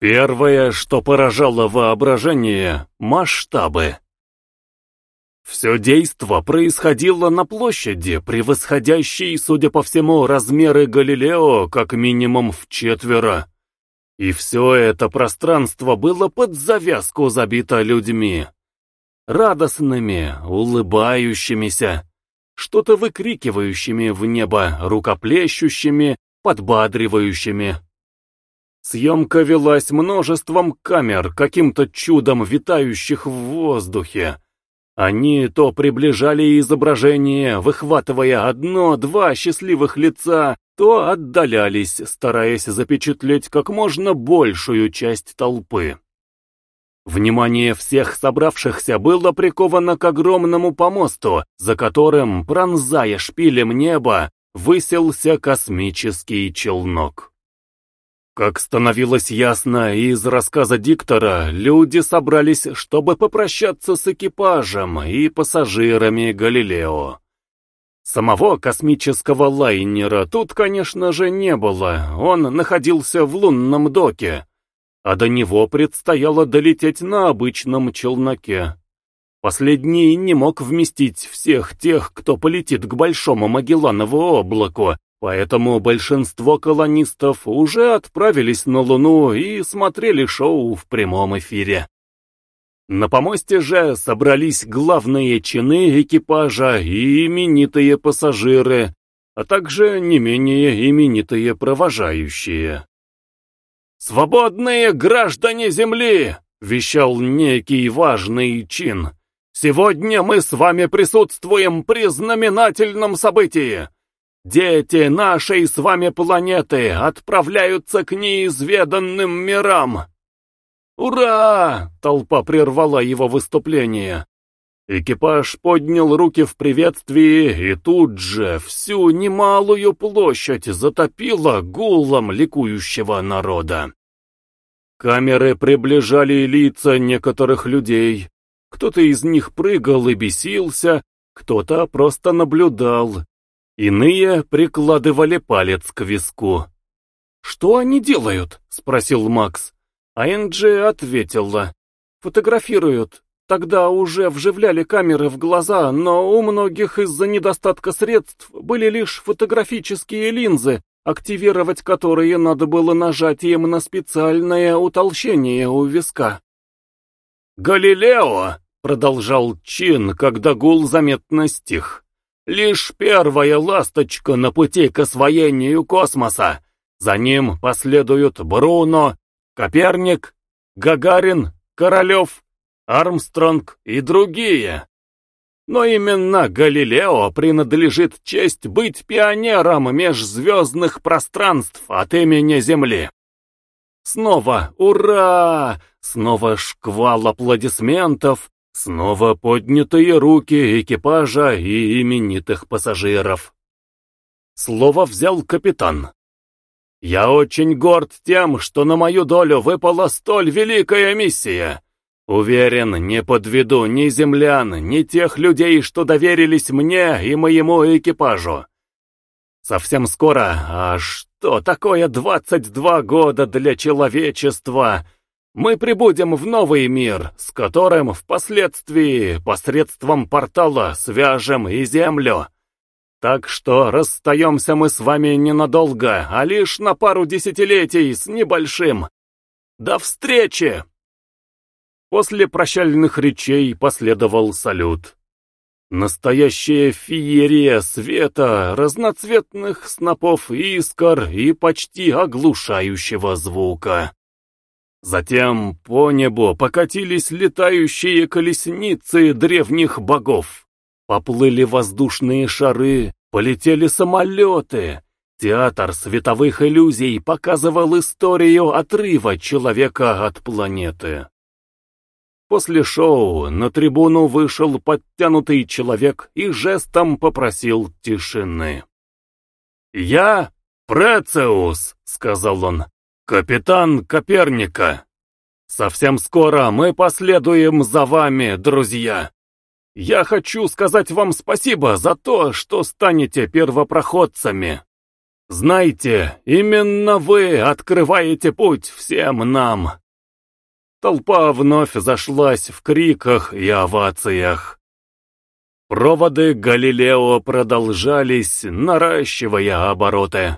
Первое, что поражало воображение — масштабы. Все действо происходило на площади, превосходящей, судя по всему, размеры Галилео как минимум в четверо. И все это пространство было под завязку забито людьми. Радостными, улыбающимися, что-то выкрикивающими в небо, рукоплещущими, подбадривающими. Съемка велась множеством камер, каким-то чудом витающих в воздухе. Они то приближали изображение, выхватывая одно-два счастливых лица, то отдалялись, стараясь запечатлеть как можно большую часть толпы. Внимание всех собравшихся было приковано к огромному помосту, за которым, пронзая шпилем неба, высился космический челнок. Как становилось ясно из рассказа диктора, люди собрались, чтобы попрощаться с экипажем и пассажирами Галилео. Самого космического лайнера тут, конечно же, не было, он находился в лунном доке, а до него предстояло долететь на обычном челноке. Последний не мог вместить всех тех, кто полетит к Большому Магелланову облаку, Поэтому большинство колонистов уже отправились на Луну и смотрели шоу в прямом эфире. На помосте же собрались главные чины экипажа и именитые пассажиры, а также не менее именитые провожающие. «Свободные граждане Земли!» — вещал некий важный чин. «Сегодня мы с вами присутствуем при знаменательном событии. Дети нашей с вами планеты отправляются к неизведанным мирам. «Ура!» — толпа прервала его выступление. Экипаж поднял руки в приветствии, и тут же всю немалую площадь затопило гулом ликующего народа. Камеры приближали лица некоторых людей. Кто-то из них прыгал и бесился, кто-то просто наблюдал, Иные прикладывали палец к виску. «Что они делают?» — спросил Макс. А Энджи ответила. «Фотографируют. Тогда уже вживляли камеры в глаза, но у многих из-за недостатка средств были лишь фотографические линзы, активировать которые надо было нажатием на специальное утолщение у виска». «Галилео!» — продолжал Чин, когда гул заметно стих. Лишь первая ласточка на пути к освоению космоса. За ним последуют Бруно, Коперник, Гагарин, Королев, Армстронг и другие. Но именно Галилео принадлежит честь быть пионером межзвездных пространств от имени Земли. Снова «Ура!», снова шквал аплодисментов, Снова поднятые руки экипажа и именитых пассажиров. Слово взял капитан. «Я очень горд тем, что на мою долю выпала столь великая миссия. Уверен, не подведу ни землян, ни тех людей, что доверились мне и моему экипажу. Совсем скоро, а что такое 22 года для человечества?» Мы прибудем в новый мир, с которым впоследствии посредством портала свяжем и землю. Так что расстаемся мы с вами ненадолго, а лишь на пару десятилетий с небольшим. До встречи!» После прощальных речей последовал салют. Настоящая феерия света, разноцветных снопов искр и почти оглушающего звука. Затем по небу покатились летающие колесницы древних богов. Поплыли воздушные шары, полетели самолеты. Театр световых иллюзий показывал историю отрыва человека от планеты. После шоу на трибуну вышел подтянутый человек и жестом попросил тишины. «Я Прецеус», — сказал он, «Капитан Коперника, совсем скоро мы последуем за вами, друзья. Я хочу сказать вам спасибо за то, что станете первопроходцами. Знайте, именно вы открываете путь всем нам. Толпа вновь зашлась в криках и овациях. Проводы Галилео продолжались, наращивая обороты.